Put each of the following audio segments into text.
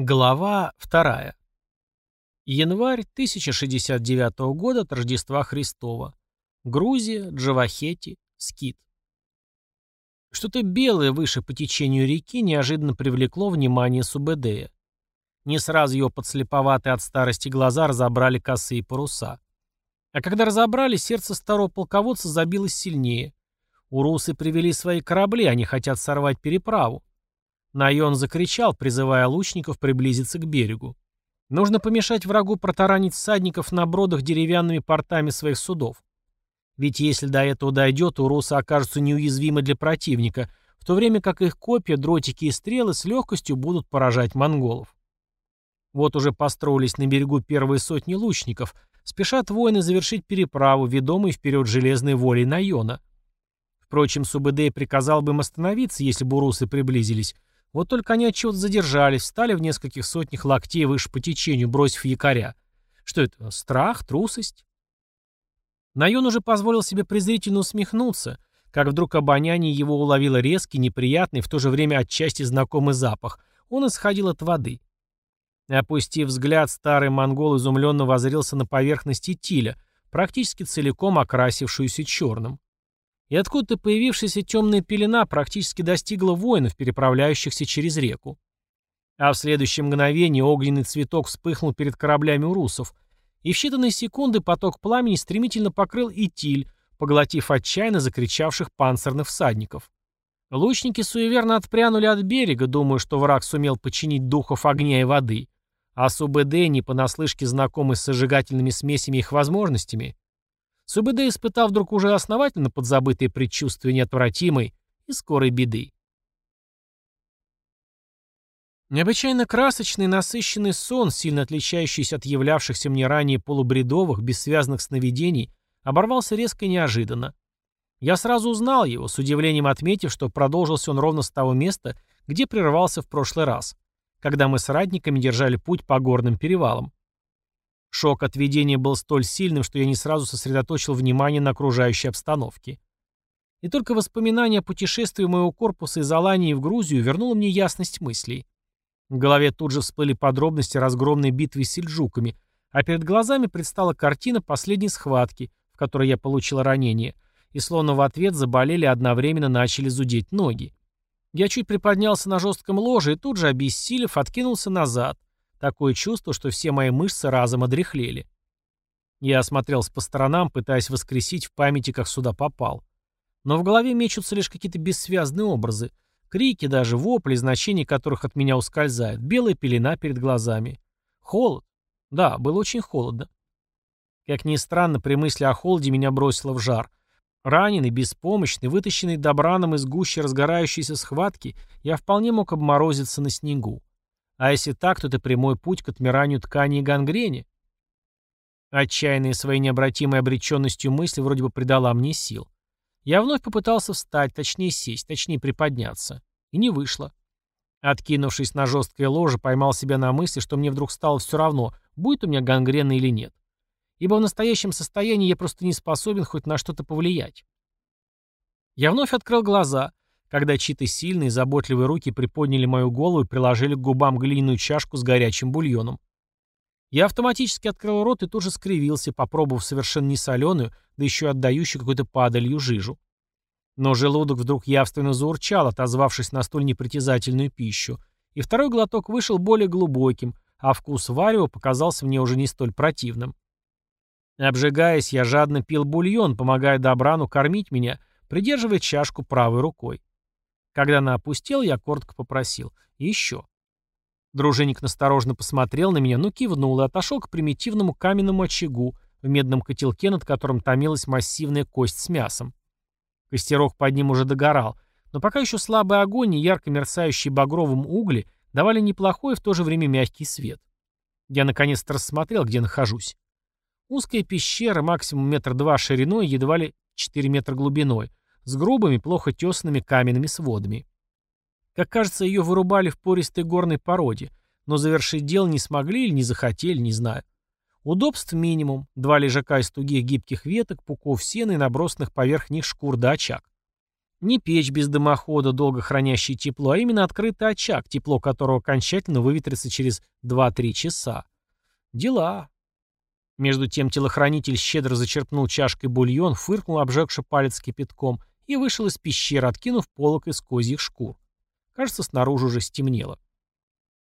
Глава 2. Январь 1069 года от Рождества Христова. Грузия, Джавахети, Скит. Что-то белое выше по течению реки неожиданно привлекло внимание Субэдея. Не сразу его подслеповатые от старости глаза разобрали косые паруса. А когда разобрали, сердце старого полководца забилось сильнее. Урусы привели свои корабли, они хотят сорвать переправу. Найон закричал, призывая лучников приблизиться к берегу. Нужно помешать врагу протаранить всадников на бродах деревянными портами своих судов. Ведь если до этого дойдет, урусы окажутся неуязвимы для противника, в то время как их копья, дротики и стрелы с легкостью будут поражать монголов. Вот уже построились на берегу первые сотни лучников, спешат воины завершить переправу, ведомые вперед железной волей Найона. Впрочем, Субэдэй приказал бы им остановиться, если бы урусы приблизились, вот только они отчего-то задержались, встали в нескольких сотнях локтей выше по течению, бросив якоря. Что это? Страх? Трусость? Найон уже позволил себе презрительно усмехнуться, как вдруг обоняние его уловило резкий, неприятный, в то же время отчасти знакомый запах. Он исходил от воды. Опустив взгляд, старый монгол изумленно возрился на поверхность Итиля, практически целиком окрасившуюся черным и откуда-то появившаяся темная пелена практически достигла воинов, переправляющихся через реку. А в следующее мгновение огненный цветок вспыхнул перед кораблями урусов, и в считанные секунды поток пламени стремительно покрыл Итиль, поглотив отчаянно закричавших панцирных всадников. Лучники суеверно отпрянули от берега, думая, что враг сумел починить духов огня и воды, а СУБД, не понаслышке знакомый с сожигательными смесями их возможностями, СУБД испытал вдруг уже основательно подзабытые предчувствия неотвратимой и скорой беды. Необычайно красочный насыщенный сон, сильно отличающийся от являвшихся мне ранее полубредовых, бессвязных сновидений, оборвался резко и неожиданно. Я сразу узнал его, с удивлением отметив, что продолжился он ровно с того места, где прервался в прошлый раз, когда мы с ратниками держали путь по горным перевалам. Шок от видения был столь сильным, что я не сразу сосредоточил внимание на окружающей обстановке. И только воспоминание о путешествии моего корпуса из Алании в Грузию вернуло мне ясность мыслей. В голове тут же всплыли подробности разгромной битвы с сельджуками, а перед глазами предстала картина последней схватки, в которой я получил ранение, и словно в ответ заболели одновременно начали зудеть ноги. Я чуть приподнялся на жестком ложе и тут же, обессилев, откинулся назад, Такое чувство, что все мои мышцы разом одряхлели. Я осмотрелся по сторонам, пытаясь воскресить в памяти, как сюда попал. Но в голове мечутся лишь какие-то бессвязные образы. Крики даже, вопли, значения которых от меня ускользают. Белая пелена перед глазами. Холод. Да, было очень холодно. Как ни странно, при мысли о холоде меня бросило в жар. Раненый, беспомощный, вытащенный добраном из гущи разгорающейся схватки, я вполне мог обморозиться на снегу. А если так, то это прямой путь к отмиранию ткани и гангрене. Отчаянная своей необратимой обреченностью мысль вроде бы придала мне сил. Я вновь попытался встать, точнее сесть, точнее приподняться. И не вышло. Откинувшись на жесткое ложе, поймал себя на мысли, что мне вдруг стало все равно, будет у меня гангрена или нет. Ибо в настоящем состоянии я просто не способен хоть на что-то повлиять. Я вновь открыл глаза когда чьи-то сильные, заботливые руки приподняли мою голову и приложили к губам глиняную чашку с горячим бульоном. Я автоматически открыл рот и тут же скривился, попробовав совершенно несоленую, да еще отдающую какой-то падалью жижу. Но желудок вдруг явственно заурчал, отозвавшись на столь непритязательную пищу, и второй глоток вышел более глубоким, а вкус варева показался мне уже не столь противным. Обжигаясь, я жадно пил бульон, помогая Добрану кормить меня, придерживая чашку правой рукой. Когда она опустела, я коротко попросил. «Еще». Дружинник насторожно посмотрел на меня, но кивнул и отошел к примитивному каменному очагу в медном котелке, над которым томилась массивная кость с мясом. Костерок под ним уже догорал, но пока еще слабый огонь и ярко мерцающие багровым угли давали неплохой и в то же время мягкий свет. Я наконец-то рассмотрел, где нахожусь. Узкая пещера, максимум метр два шириной, едва ли 4 метра глубиной, с грубыми, плохо тесанными каменными сводами. Как кажется, ее вырубали в пористой горной породе, но завершить дело не смогли или не захотели, не знаю. Удобств минимум, два лежака из тугих гибких веток, пуков сена и набросанных поверх них шкур да очаг. Не печь без дымохода, долго хранящий тепло, а именно открытый очаг, тепло которого окончательно выветрится через 2-3 часа. Дела. Между тем телохранитель щедро зачерпнул чашкой бульон, фыркнул, обжегши палец кипятком, и вышел из пещеры, откинув полок из козьих шкур. Кажется, снаружи уже стемнело.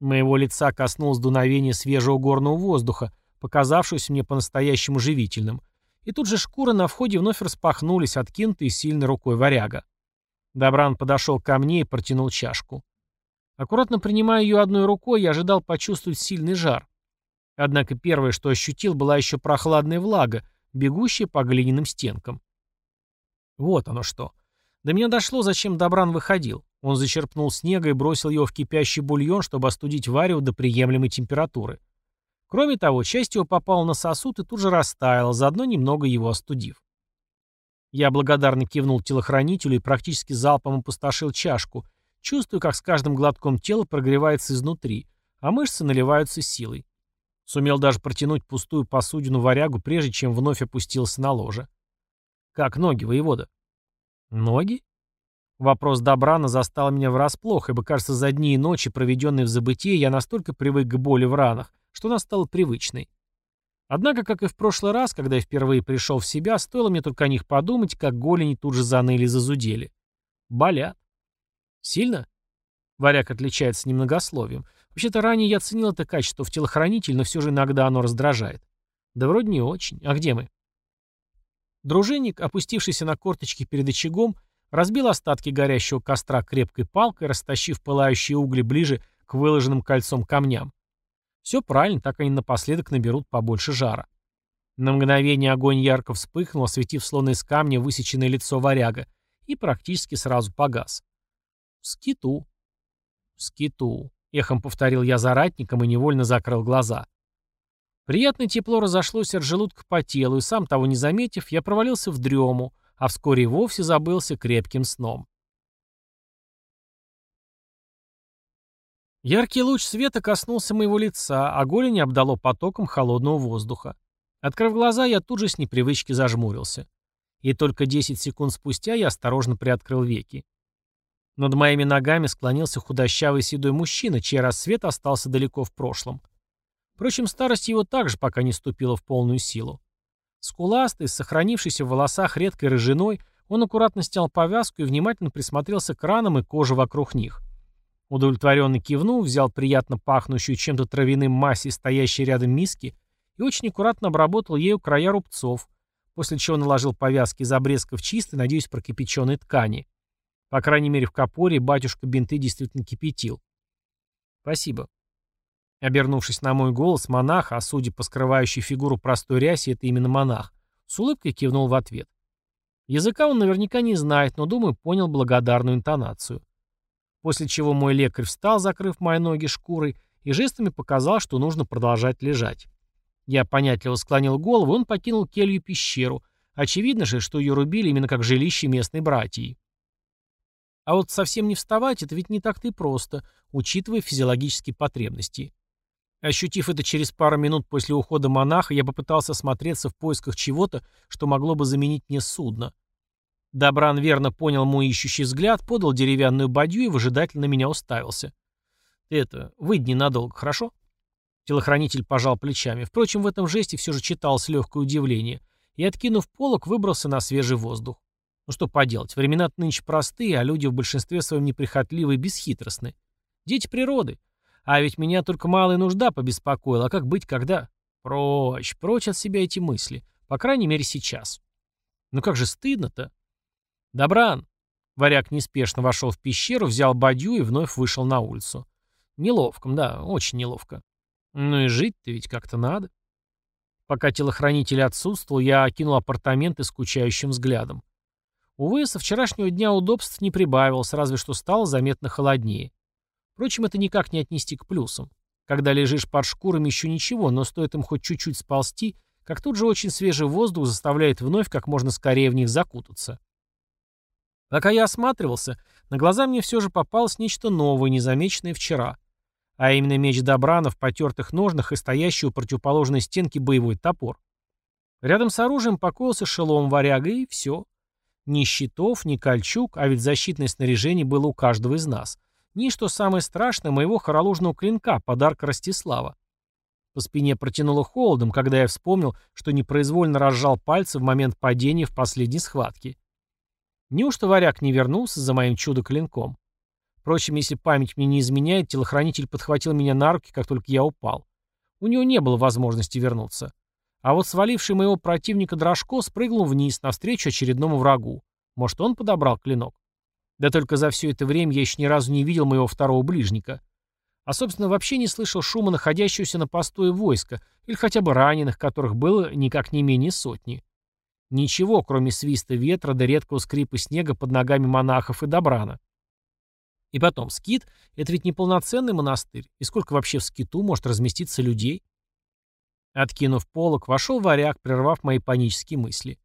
Моего лица коснулось дуновения свежего горного воздуха, показавшегося мне по-настоящему живительным, и тут же шкуры на входе вновь распахнулись, откинутые сильной рукой варяга. Добран подошел ко мне и протянул чашку. Аккуратно принимая ее одной рукой, я ожидал почувствовать сильный жар. Однако первое, что ощутил, была еще прохладная влага, бегущая по глиняным стенкам. Вот оно что. До меня дошло, зачем Добран выходил. Он зачерпнул снега и бросил его в кипящий бульон, чтобы остудить варево до приемлемой температуры. Кроме того, часть его попала на сосуд и тут же растаяла, заодно немного его остудив. Я благодарно кивнул телохранителю и практически залпом опустошил чашку, чувствую, как с каждым глотком тело прогревается изнутри, а мышцы наливаются силой. Сумел даже протянуть пустую посудину варягу, прежде чем вновь опустился на ложе. «Как ноги, воевода?» «Ноги?» Вопрос Добрана застал меня врасплох, ибо, кажется, за дни и ночи, проведенные в забытии, я настолько привык к боли в ранах, что она стала привычной. Однако, как и в прошлый раз, когда я впервые пришел в себя, стоило мне только о них подумать, как голени тут же заныли и зазудели. Болят. Сильно? Варяг отличается немногословием. Вообще-то ранее я ценил это качество в телохранитель, но все же иногда оно раздражает. Да вроде не очень. А где мы? Дружинник, опустившийся на корточки перед очагом, разбил остатки горящего костра крепкой палкой, растащив пылающие угли ближе к выложенным кольцом камням. Все правильно, так они напоследок наберут побольше жара. На мгновение огонь ярко вспыхнул, осветив словно из камня высеченное лицо варяга, и практически сразу погас. «Скиту! Скиту!» — эхом повторил я заратником и невольно закрыл глаза. Приятное тепло разошлось от желудка по телу, и сам того не заметив, я провалился в дрему, а вскоре и вовсе забылся крепким сном. Яркий луч света коснулся моего лица, а голень обдало потоком холодного воздуха. Открыв глаза, я тут же с непривычки зажмурился. И только 10 секунд спустя я осторожно приоткрыл веки. Над моими ногами склонился худощавый седой мужчина, чей рассвет остался далеко в прошлом. Впрочем, старость его также пока не ступила в полную силу. Скуластый, с сохранившейся в волосах редкой рыжиной, он аккуратно снял повязку и внимательно присмотрелся к ранам и коже вокруг них. Удовлетворенно кивнул, взял приятно пахнущую чем-то травяным массе, стоящей рядом миски, и очень аккуратно обработал ею края рубцов, после чего наложил повязки из обрезков чистой, надеюсь, прокипяченной ткани. По крайней мере, в Капоре батюшка бинты действительно кипятил. Спасибо. Обернувшись на мой голос, монах, а судя по скрывающей фигуру простой рясе, это именно монах, с улыбкой кивнул в ответ. Языка он наверняка не знает, но, думаю, понял благодарную интонацию. После чего мой лекарь встал, закрыв мои ноги шкурой, и жестами показал, что нужно продолжать лежать. Я понятливо склонил голову, и он покинул келью пещеру. Очевидно же, что ее рубили именно как жилище местной братьи. А вот совсем не вставать, это ведь не так-то и просто, учитывая физиологические потребности. Ощутив это через пару минут после ухода монаха, я попытался осмотреться в поисках чего-то, что могло бы заменить мне судно. Добран верно понял мой ищущий взгляд, подал деревянную бадью и выжидательно меня уставился. «Ты это, выйди ненадолго, хорошо?» Телохранитель пожал плечами. Впрочем, в этом жесте все же читалось легкое удивление. И, откинув полок, выбрался на свежий воздух. Ну что поделать, времена нынче простые, а люди в большинстве своем неприхотливы и бесхитростны. Дети природы. А ведь меня только малая нужда побеспокоила. А как быть, когда... Прочь, прочь от себя эти мысли. По крайней мере, сейчас. Ну как же стыдно-то. Добран. Варяг неспешно вошел в пещеру, взял бадью и вновь вышел на улицу. Неловко, да, очень неловко. Ну и жить-то ведь как-то надо. Пока телохранитель отсутствовал, я окинул апартаменты скучающим взглядом. Увы, со вчерашнего дня удобств не прибавилось, разве что стало заметно холоднее. Впрочем, это никак не отнести к плюсам. Когда лежишь под шкурами, еще ничего, но стоит им хоть чуть-чуть сползти, как тут же очень свежий воздух заставляет вновь как можно скорее в них закутаться. Пока я осматривался, на глаза мне все же попалось нечто новое, незамеченное вчера. А именно меч Добрана в потертых ножнах и стоящий у противоположной стенки боевой топор. Рядом с оружием покоился шелом варяга, и все. Ни щитов, ни кольчуг, а ведь защитное снаряжение было у каждого из нас. Ни, что самое страшное, моего хоролужного клинка, подарка Ростислава. По спине протянуло холодом, когда я вспомнил, что непроизвольно разжал пальцы в момент падения в последней схватке. Неужто варяг не вернулся за моим чудо-клинком? Впрочем, если память мне не изменяет, телохранитель подхватил меня на руки, как только я упал. У него не было возможности вернуться. А вот сваливший моего противника Дрожко спрыгнул вниз, навстречу очередному врагу. Может, он подобрал клинок? Да только за все это время я еще ни разу не видел моего второго ближника. А, собственно, вообще не слышал шума находящегося на посту войска, или хотя бы раненых, которых было никак не менее сотни. Ничего, кроме свиста ветра до редкого скрипа снега под ногами монахов и добрана. И потом, скит — это ведь не полноценный монастырь, и сколько вообще в скиту может разместиться людей? Откинув полок, вошел варяг, прервав мои панические мысли.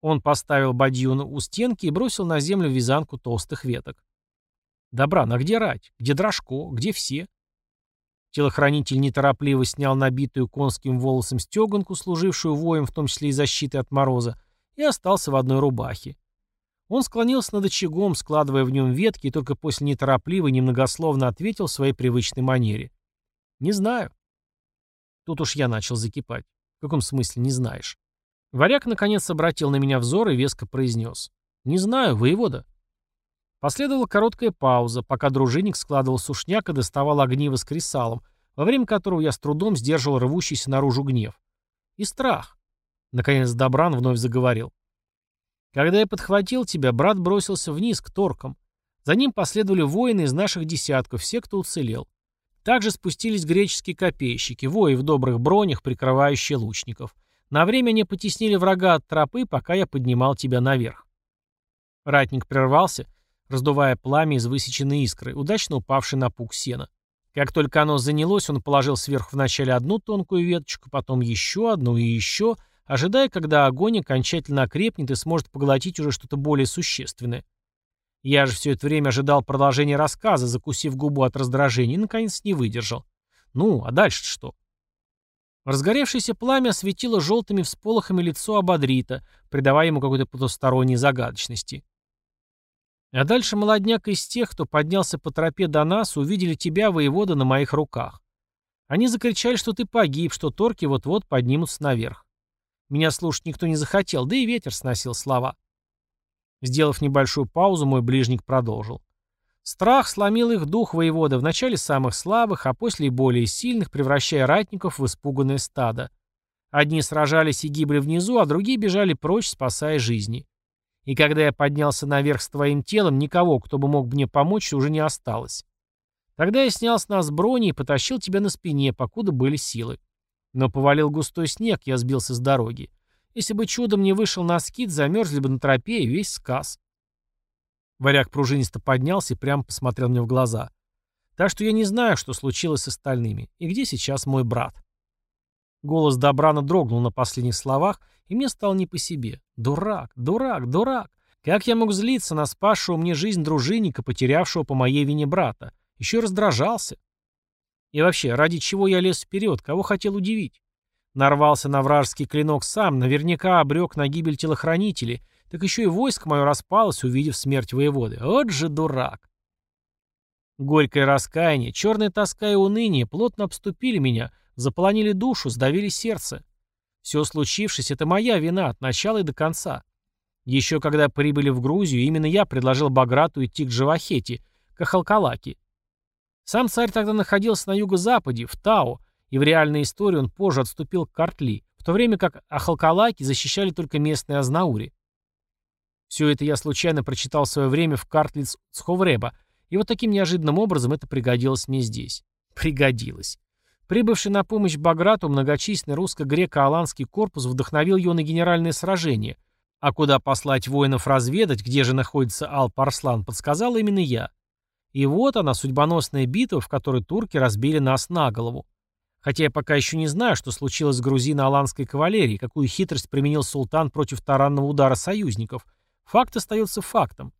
Он поставил бадью у стенки и бросил на землю вязанку толстых веток. «Добра, на где рать? Где дрожко? Где все?» Телохранитель неторопливо снял набитую конским волосом стеганку, служившую воем, в том числе и защитой от мороза, и остался в одной рубахе. Он склонился над очагом, складывая в нем ветки, и только после неторопливой, немногословно ответил в своей привычной манере. «Не знаю». Тут уж я начал закипать. В каком смысле «не знаешь»? Варяг наконец обратил на меня взор и веско произнес. «Не знаю, воевода». Последовала короткая пауза, пока дружинник складывал сушняк и доставал огниво с кресалом, во время которого я с трудом сдерживал рвущийся наружу гнев. И страх. Наконец Добран вновь заговорил. Когда я подхватил тебя, брат бросился вниз к торкам. За ним последовали воины из наших десятков, все, кто уцелел. Также спустились греческие копейщики, вои в добрых бронях, прикрывающие лучников. На время они потеснили врага от тропы, пока я поднимал тебя наверх. Ратник прервался, раздувая пламя из высеченной искры, удачно упавшей на пук сена. Как только оно занялось, он положил сверху вначале одну тонкую веточку, потом еще одну и еще, ожидая, когда огонь окончательно окрепнет и сможет поглотить уже что-то более существенное. Я же все это время ожидал продолжения рассказа, закусив губу от раздражения, и, наконец, не выдержал. Ну, а дальше что? Разгоревшееся пламя осветило желтыми всполохами лицо Абадрита, придавая ему какой-то потусторонней загадочности. А дальше молодняк из тех, кто поднялся по тропе до нас, увидели тебя, воевода, на моих руках. Они закричали, что ты погиб, что торки вот-вот поднимутся наверх. Меня слушать никто не захотел, да и ветер сносил слова. Сделав небольшую паузу, мой ближник продолжил. Страх сломил их дух воевода, вначале самых слабых, а после и более сильных, превращая ратников в испуганное стадо. Одни сражались и гибли внизу, а другие бежали прочь, спасая жизни. И когда я поднялся наверх с твоим телом, никого, кто бы мог мне помочь, уже не осталось. Тогда я снял с нас брони и потащил тебя на спине, покуда были силы. Но повалил густой снег, я сбился с дороги. Если бы чудом не вышел на скит, замерзли бы на тропе и весь сказ. Варяг пружинисто поднялся и прямо посмотрел мне в глаза. Так что я не знаю, что случилось с остальными. И где сейчас мой брат? Голос Добрана дрогнул на последних словах, и мне стало не по себе. Дурак, дурак, дурак. Как я мог злиться на спасшего мне жизнь дружинника, потерявшего по моей вине брата? Еще и раздражался. И вообще, ради чего я лез вперед, кого хотел удивить? Нарвался на вражеский клинок сам, наверняка обрек на гибель телохранителей, так еще и войско мое распалось, увидев смерть воеводы. Вот же дурак. Горькое раскаяние, черная тоска и уныние плотно обступили меня, заполонили душу, сдавили сердце. Все случившееся — это моя вина от начала и до конца. Еще когда прибыли в Грузию, именно я предложил Баграту идти к Джавахете, к Ахалкалаке. Сам царь тогда находился на юго-западе, в Тао, и в реальной истории он позже отступил к Картли, в то время как Ахалкалаки защищали только местные Азнаури. Все это я случайно прочитал в свое время в Картлиц Сховреба, и вот таким неожиданным образом это пригодилось мне здесь. Пригодилось. Прибывший на помощь Баграту многочисленный русско-греко-аланский корпус вдохновил его на генеральное сражение, а куда послать воинов разведать, где же находится Алп-Арслан, подсказал именно я. И вот она, судьбоносная битва, в которой турки разбили нас на голову. Хотя я пока еще не знаю, что случилось с грузино-аланской кавалерией, какую хитрость применил султан против таранного удара союзников. Факт остается фактом.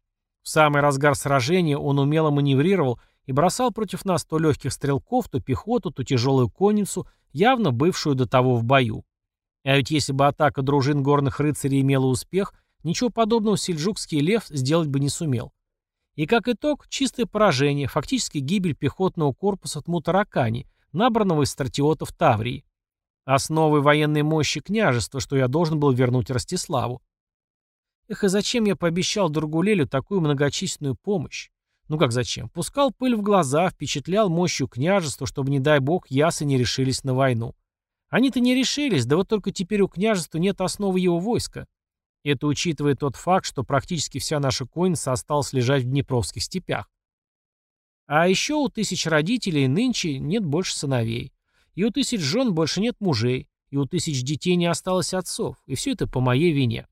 В самый разгар сражения он умело маневрировал и бросал против нас то легких стрелков, то пехоту, то тяжелую конницу, явно бывшую до того в бою. А ведь если бы атака дружин горных рыцарей имела успех, ничего подобного сельджукский лев сделать бы не сумел. И как итог, чистое поражение, фактически гибель пехотного корпуса Тмутаракани, набранного из стратиотов Таврии. Основой военной мощи княжества, что я должен был вернуть Ростиславу. Эх, и зачем я пообещал Дургулелю такую многочисленную помощь? Ну как зачем? Пускал пыль в глаза, впечатлял мощью княжества, чтобы, не дай бог, ясы не решились на войну. Они-то не решились, да вот только теперь у княжества нет основы его войска. Это учитывая тот факт, что практически вся наша конница осталась лежать в Днепровских степях. А еще у тысяч родителей нынче нет больше сыновей. И у тысяч жен больше нет мужей. И у тысяч детей не осталось отцов. И все это по моей вине.